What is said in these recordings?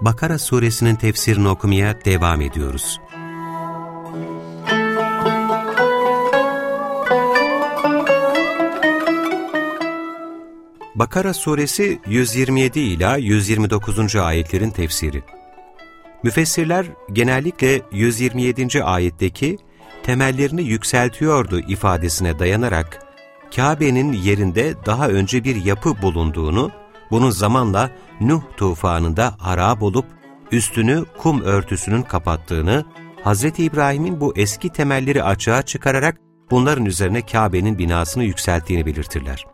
Bakara suresinin tefsirini okumaya devam ediyoruz. Bakara suresi 127 ila 129. ayetlerin tefsiri. Müfessirler genellikle 127. ayetteki temellerini yükseltiyordu ifadesine dayanarak Kabe'nin yerinde daha önce bir yapı bulunduğunu, bunun zamanla Nuh tufanında harap olup üstünü kum örtüsünün kapattığını, Hz. İbrahim'in bu eski temelleri açığa çıkararak bunların üzerine Kabe'nin binasını yükselttiğini belirtirler.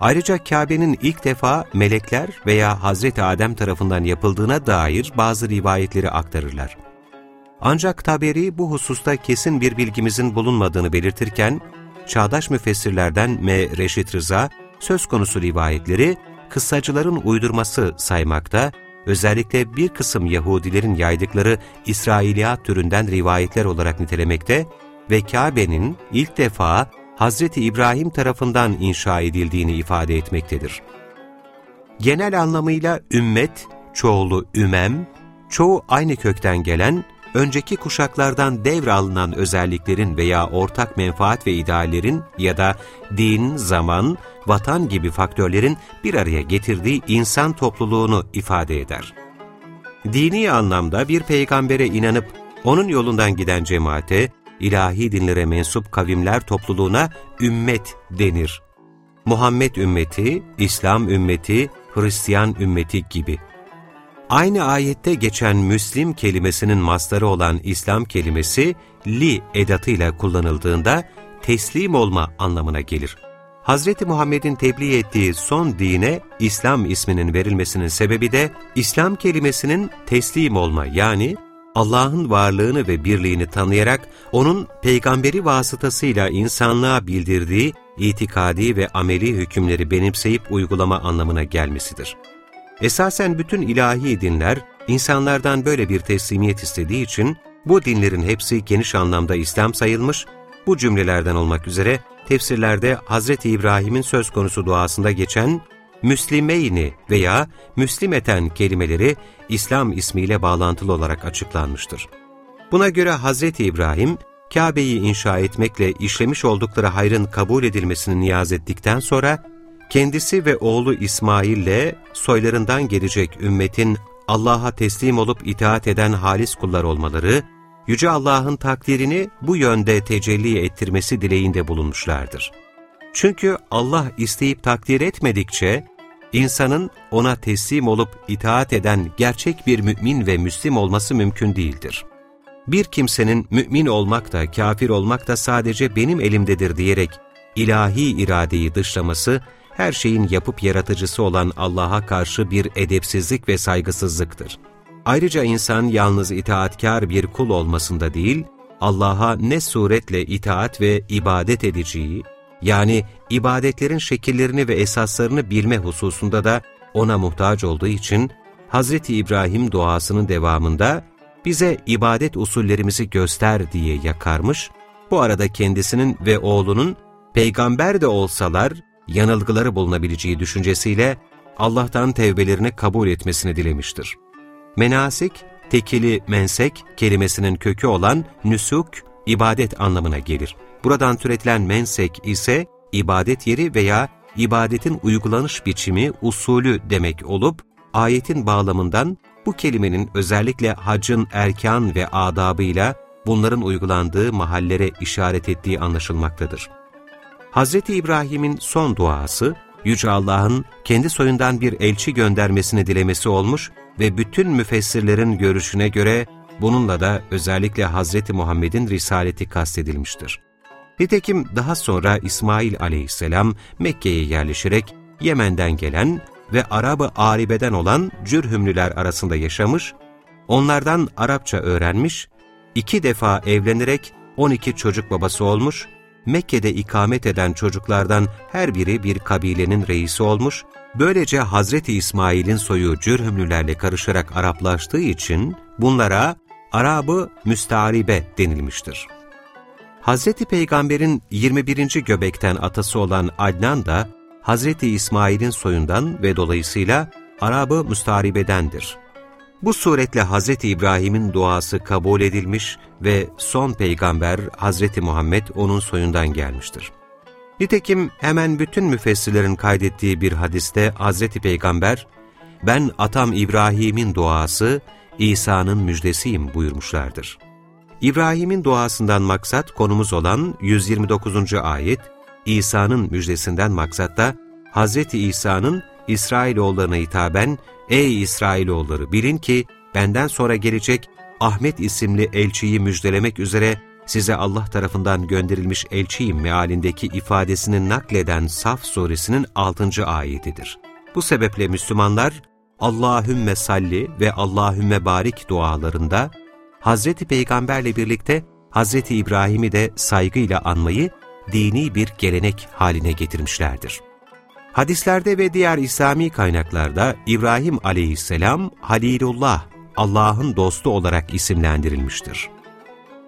Ayrıca Kabe'nin ilk defa melekler veya Hazreti Adem tarafından yapıldığına dair bazı rivayetleri aktarırlar. Ancak Taberi bu hususta kesin bir bilgimizin bulunmadığını belirtirken, çağdaş müfessirlerden M. Reşit Rıza, söz konusu rivayetleri kıssacıların uydurması saymakta, özellikle bir kısım Yahudilerin yaydıkları İsrailiyat türünden rivayetler olarak nitelemekte ve Kabe'nin ilk defa Hazreti İbrahim tarafından inşa edildiğini ifade etmektedir. Genel anlamıyla ümmet, çoğulu ümem, çoğu aynı kökten gelen önceki kuşaklardan devralınan özelliklerin veya ortak menfaat ve ideallerin ya da din, zaman, vatan gibi faktörlerin bir araya getirdiği insan topluluğunu ifade eder. Dini anlamda bir peygambere inanıp onun yolundan giden cemaate, ilahi dinlere mensup kavimler topluluğuna ümmet denir. Muhammed ümmeti, İslam ümmeti, Hristiyan ümmeti gibi. Aynı ayette geçen Müslim kelimesinin mastarı olan İslam kelimesi li edatıyla kullanıldığında teslim olma anlamına gelir. Hz. Muhammed'in tebliğ ettiği son dine İslam isminin verilmesinin sebebi de İslam kelimesinin teslim olma yani Allah'ın varlığını ve birliğini tanıyarak O'nun peygamberi vasıtasıyla insanlığa bildirdiği itikadi ve ameli hükümleri benimseyip uygulama anlamına gelmesidir. Esasen bütün ilahi dinler, insanlardan böyle bir teslimiyet istediği için, bu dinlerin hepsi geniş anlamda İslam sayılmış, bu cümlelerden olmak üzere tefsirlerde Hz. İbrahim'in söz konusu duasında geçen Müslimeyni veya Müslimeten kelimeleri İslam ismiyle bağlantılı olarak açıklanmıştır. Buna göre Hz. İbrahim, Kabe'yi inşa etmekle işlemiş oldukları hayrın kabul edilmesini niyaz ettikten sonra, kendisi ve oğlu İsmail'le soylarından gelecek ümmetin Allah'a teslim olup itaat eden halis kullar olmaları, Yüce Allah'ın takdirini bu yönde tecelli ettirmesi dileğinde bulunmuşlardır. Çünkü Allah isteyip takdir etmedikçe, insanın ona teslim olup itaat eden gerçek bir mümin ve müslim olması mümkün değildir. Bir kimsenin mümin olmak da kafir olmak da sadece benim elimdedir diyerek ilahi iradeyi dışlaması, her şeyin yapıp yaratıcısı olan Allah'a karşı bir edepsizlik ve saygısızlıktır. Ayrıca insan yalnız itaatkar bir kul olmasında değil, Allah'a ne suretle itaat ve ibadet edeceği, yani ibadetlerin şekillerini ve esaslarını bilme hususunda da ona muhtaç olduğu için, Hz. İbrahim duasının devamında bize ibadet usullerimizi göster diye yakarmış, bu arada kendisinin ve oğlunun peygamber de olsalar yanılgıları bulunabileceği düşüncesiyle Allah'tan tevbelerini kabul etmesini dilemiştir. Menasik, tekili mensek kelimesinin kökü olan nüsuk, ibadet anlamına gelir. Buradan türetilen mensek ise ibadet yeri veya ibadetin uygulanış biçimi, usulü demek olup, ayetin bağlamından bu kelimenin özellikle hacın erkan ve adabıyla bunların uygulandığı mahallere işaret ettiği anlaşılmaktadır. Hz. İbrahim'in son duası, Yüce Allah'ın kendi soyundan bir elçi göndermesini dilemesi olmuş ve bütün müfessirlerin görüşüne göre bununla da özellikle Hz. Muhammed'in risaleti kastedilmiştir. Nitekim daha sonra İsmail aleyhisselam Mekke'ye yerleşerek Yemen'den gelen ve Arabı Aribe'den olan Cürhümlüler arasında yaşamış, onlardan Arapça öğrenmiş, iki defa evlenerek 12 çocuk babası olmuş, Mekke'de ikamet eden çocuklardan her biri bir kabilenin reisi olmuş, böylece Hazreti İsmail'in soyu Cürhümlülerle karışarak Araplaştığı için bunlara Arabı Müstaribe denilmiştir. Hazreti Peygamber'in 21. göbekten atası olan Adnan da Hazreti İsmail'in soyundan ve dolayısıyla Arabı Müstaribe'dendir. Bu suretle Hazreti İbrahim'in duası kabul edilmiş ve son peygamber Hazreti Muhammed onun soyundan gelmiştir. Nitekim hemen bütün müfessirlerin kaydettiği bir hadiste Hazreti Peygamber, ben atam İbrahim'in duası, İsa'nın müjdesiyim buyurmuşlardır. İbrahim'in duasından maksat konumuz olan 129. ayet, İsa'nın müjdesinden maksat da Hz. İsa'nın İsrailoğullarına hitaben, Ey İsrailoğulları bilin ki benden sonra gelecek Ahmet isimli elçiyi müjdelemek üzere size Allah tarafından gönderilmiş elçiyim mealindeki ifadesini nakleden Saf suresinin 6. ayetidir. Bu sebeple Müslümanlar Allahümme salli ve Allahümme barik dualarında Hz. Peygamberle birlikte Hz. İbrahim'i de saygıyla anmayı dini bir gelenek haline getirmişlerdir. Hadislerde ve diğer İslami kaynaklarda İbrahim aleyhisselam Halilullah, Allah'ın dostu olarak isimlendirilmiştir.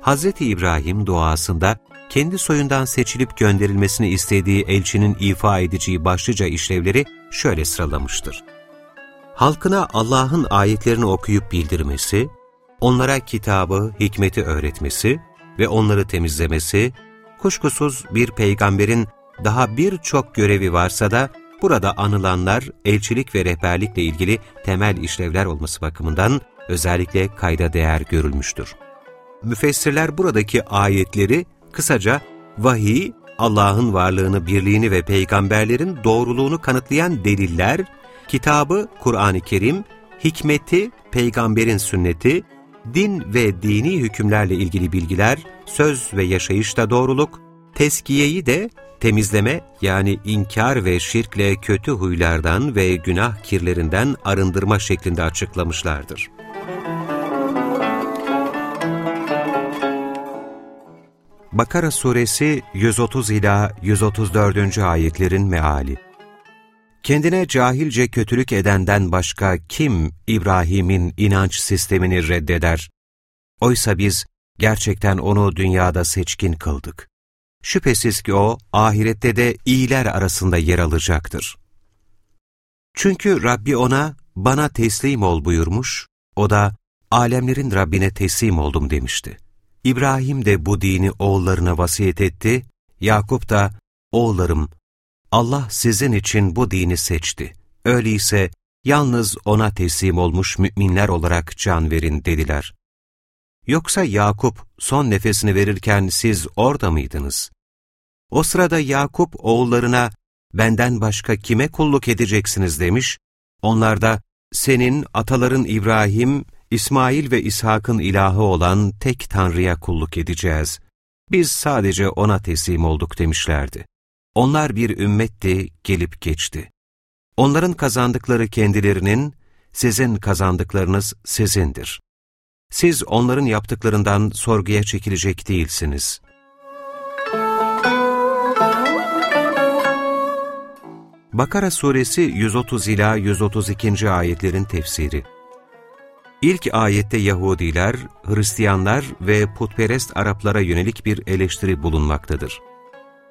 Hz. İbrahim duasında kendi soyundan seçilip gönderilmesini istediği elçinin ifa edeceği başlıca işlevleri şöyle sıralamıştır. Halkına Allah'ın ayetlerini okuyup bildirmesi, onlara kitabı, hikmeti öğretmesi ve onları temizlemesi, kuşkusuz bir peygamberin daha birçok görevi varsa da burada anılanlar elçilik ve rehberlikle ilgili temel işlevler olması bakımından özellikle kayda değer görülmüştür. Müfessirler buradaki ayetleri kısaca vahiy, Allah'ın varlığını, birliğini ve peygamberlerin doğruluğunu kanıtlayan deliller, kitabı Kur'an-ı Kerim, hikmeti, peygamberin sünneti, din ve dini hükümlerle ilgili bilgiler, söz ve yaşayışta doğruluk, teskiyeyi de temizleme yani inkar ve şirkle kötü huylardan ve günah kirlerinden arındırma şeklinde açıklamışlardır. Bakara suresi 130 ila 134. ayetlerin meali. Kendine cahilce kötülük edenden başka kim İbrahim'in inanç sistemini reddeder? Oysa biz gerçekten onu dünyada seçkin kıldık. Şüphesiz ki o, ahirette de iyiler arasında yer alacaktır. Çünkü Rabbi ona, bana teslim ol buyurmuş, o da, alemlerin Rabbine teslim oldum demişti. İbrahim de bu dini oğullarına vasiyet etti, Yakup da, oğullarım, Allah sizin için bu dini seçti. Öyleyse yalnız ona teslim olmuş müminler olarak can verin dediler. Yoksa Yakup son nefesini verirken siz orada mıydınız? O sırada Yakup oğullarına benden başka kime kulluk edeceksiniz demiş. Onlar da senin ataların İbrahim, İsmail ve İshak'ın ilahı olan tek Tanrı'ya kulluk edeceğiz. Biz sadece O'na teslim olduk demişlerdi. Onlar bir ümmetti, gelip geçti. Onların kazandıkları kendilerinin, sizin kazandıklarınız sizindir. Siz onların yaptıklarından sorguya çekilecek değilsiniz. Bakara suresi 130 ila 132. ayetlerin tefsiri İlk ayette Yahudiler, Hristiyanlar ve putperest Araplara yönelik bir eleştiri bulunmaktadır.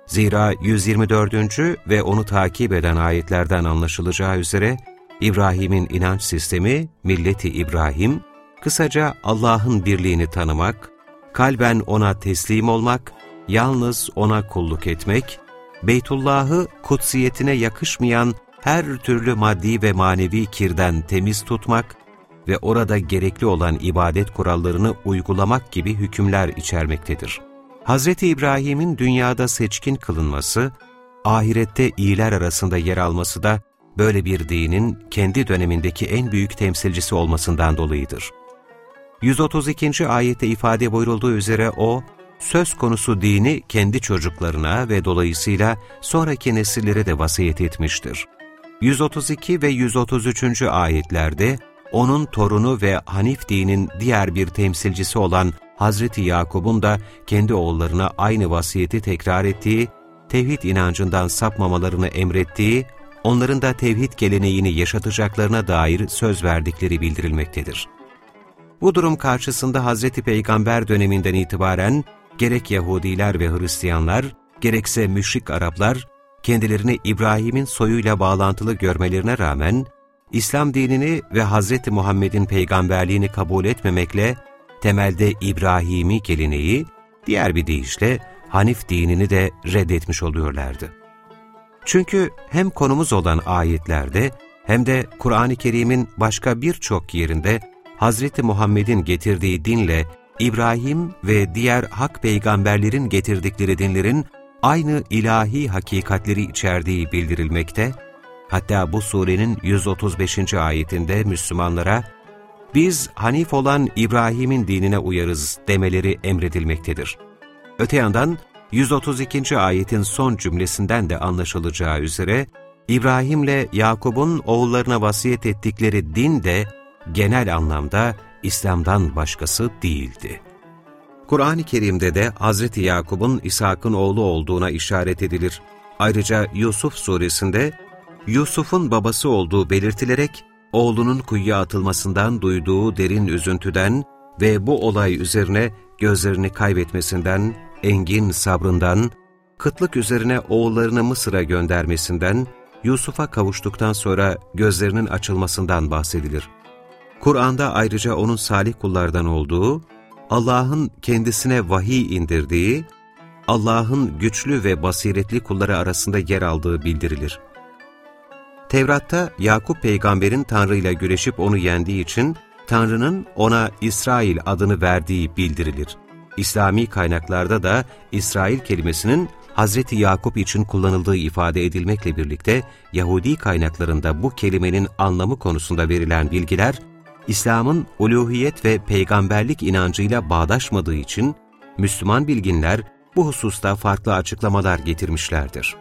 Zira 124. ve onu takip eden ayetlerden anlaşılacağı üzere İbrahim'in inanç sistemi, milleti İbrahim, kısaca Allah'ın birliğini tanımak, kalben O'na teslim olmak, yalnız O'na kulluk etmek, Beytullah'ı kutsiyetine yakışmayan her türlü maddi ve manevi kirden temiz tutmak ve orada gerekli olan ibadet kurallarını uygulamak gibi hükümler içermektedir. Hz. İbrahim'in dünyada seçkin kılınması, ahirette iyiler arasında yer alması da böyle bir dinin kendi dönemindeki en büyük temsilcisi olmasından dolayıdır. 132. ayette ifade buyurulduğu üzere o, söz konusu dini kendi çocuklarına ve dolayısıyla sonraki nesillere de vasiyet etmiştir. 132 ve 133. ayetlerde onun torunu ve Hanif dinin diğer bir temsilcisi olan Hazreti Yakub'un da kendi oğullarına aynı vasiyeti tekrar ettiği, tevhid inancından sapmamalarını emrettiği, onların da tevhid geleneğini yaşatacaklarına dair söz verdikleri bildirilmektedir. Bu durum karşısında Hazreti Peygamber döneminden itibaren gerek Yahudiler ve Hristiyanlar, gerekse müşrik Araplar, kendilerini İbrahim'in soyuyla bağlantılı görmelerine rağmen, İslam dinini ve Hz. Muhammed'in peygamberliğini kabul etmemekle, temelde İbrahimi geleneği, diğer bir deyişle Hanif dinini de reddetmiş oluyorlardı. Çünkü hem konumuz olan ayetlerde hem de Kur'an-ı Kerim'in başka birçok yerinde Hz. Muhammed'in getirdiği dinle İbrahim ve diğer hak peygamberlerin getirdikleri dinlerin aynı ilahi hakikatleri içerdiği bildirilmekte, hatta bu surenin 135. ayetinde Müslümanlara, biz Hanif olan İbrahim'in dinine uyarız demeleri emredilmektedir. Öte yandan 132. ayetin son cümlesinden de anlaşılacağı üzere, İbrahim'le Yakub'un oğullarına vasiyet ettikleri din de genel anlamda İslam'dan başkası değildi. Kur'an-ı Kerim'de de Hz. Yakub'un İshak'ın oğlu olduğuna işaret edilir. Ayrıca Yusuf suresinde Yusuf'un babası olduğu belirtilerek oğlunun kuyuya atılmasından duyduğu derin üzüntüden ve bu olay üzerine gözlerini kaybetmesinden, engin sabrından, kıtlık üzerine oğullarını Mısır'a göndermesinden, Yusuf'a kavuştuktan sonra gözlerinin açılmasından bahsedilir. Kur'an'da ayrıca onun salih kullardan olduğu, Allah'ın kendisine vahiy indirdiği, Allah'ın güçlü ve basiretli kulları arasında yer aldığı bildirilir. Tevrat'ta Yakup peygamberin Tanrı ile güreşip onu yendiği için Tanrı'nın ona İsrail adını verdiği bildirilir. İslami kaynaklarda da İsrail kelimesinin Hazreti Yakup için kullanıldığı ifade edilmekle birlikte Yahudi kaynaklarında bu kelimenin anlamı konusunda verilen bilgiler İslam'ın uluhiyet ve peygamberlik inancıyla bağdaşmadığı için Müslüman bilginler bu hususta farklı açıklamalar getirmişlerdir.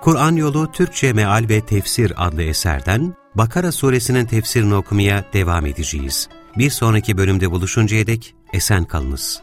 Kur'an Yolu Türkçe Meal ve Tefsir adlı eserden Bakara suresinin tefsirini okumaya devam edeceğiz. Bir sonraki bölümde buluşuncaya dek esen kalınız.